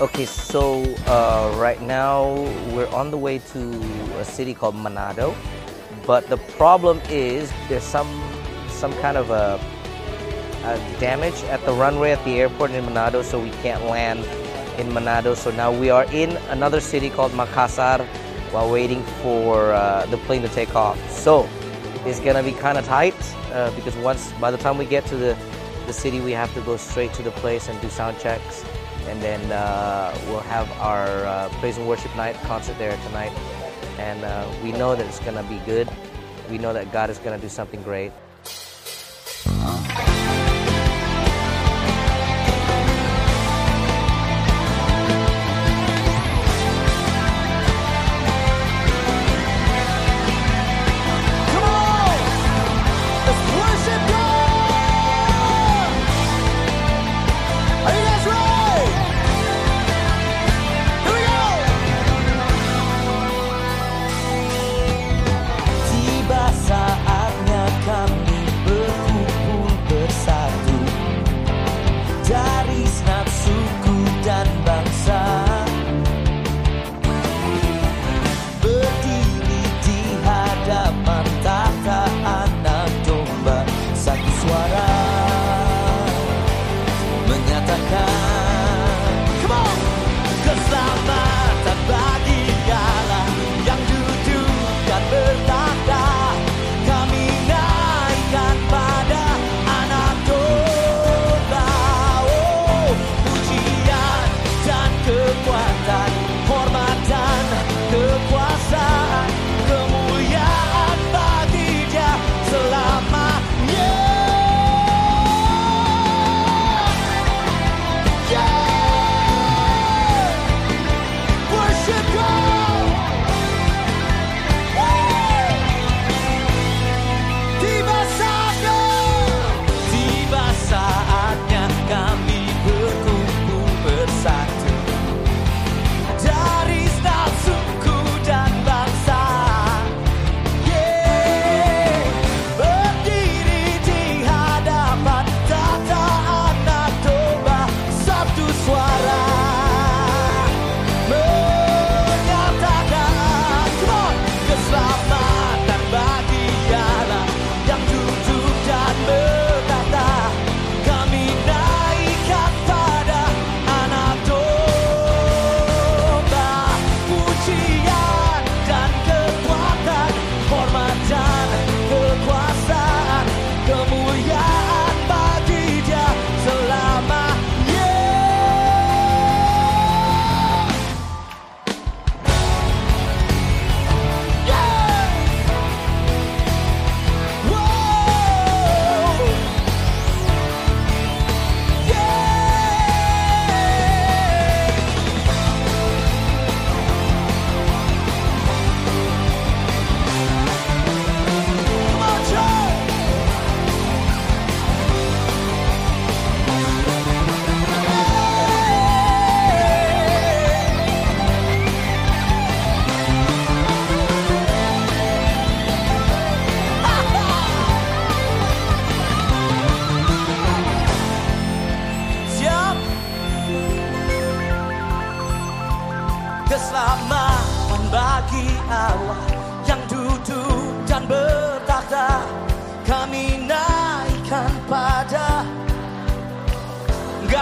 Okay, so uh, right now we're on the way to a city called Manado, but the problem is there's some some kind of a, a damage at the runway at the airport in Manado, so we can't land in Manado. So now we are in another city called Makassar while waiting for uh, the plane to take off. So it's gonna be kind of tight uh, because once by the time we get to the the city, we have to go straight to the place and do sound checks and then uh, we'll have our uh, praise and worship night concert there tonight. And uh, we know that it's going to be good. We know that God is going to do something great.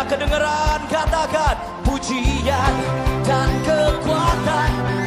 kedengeran katakan pujian dan kekuatan.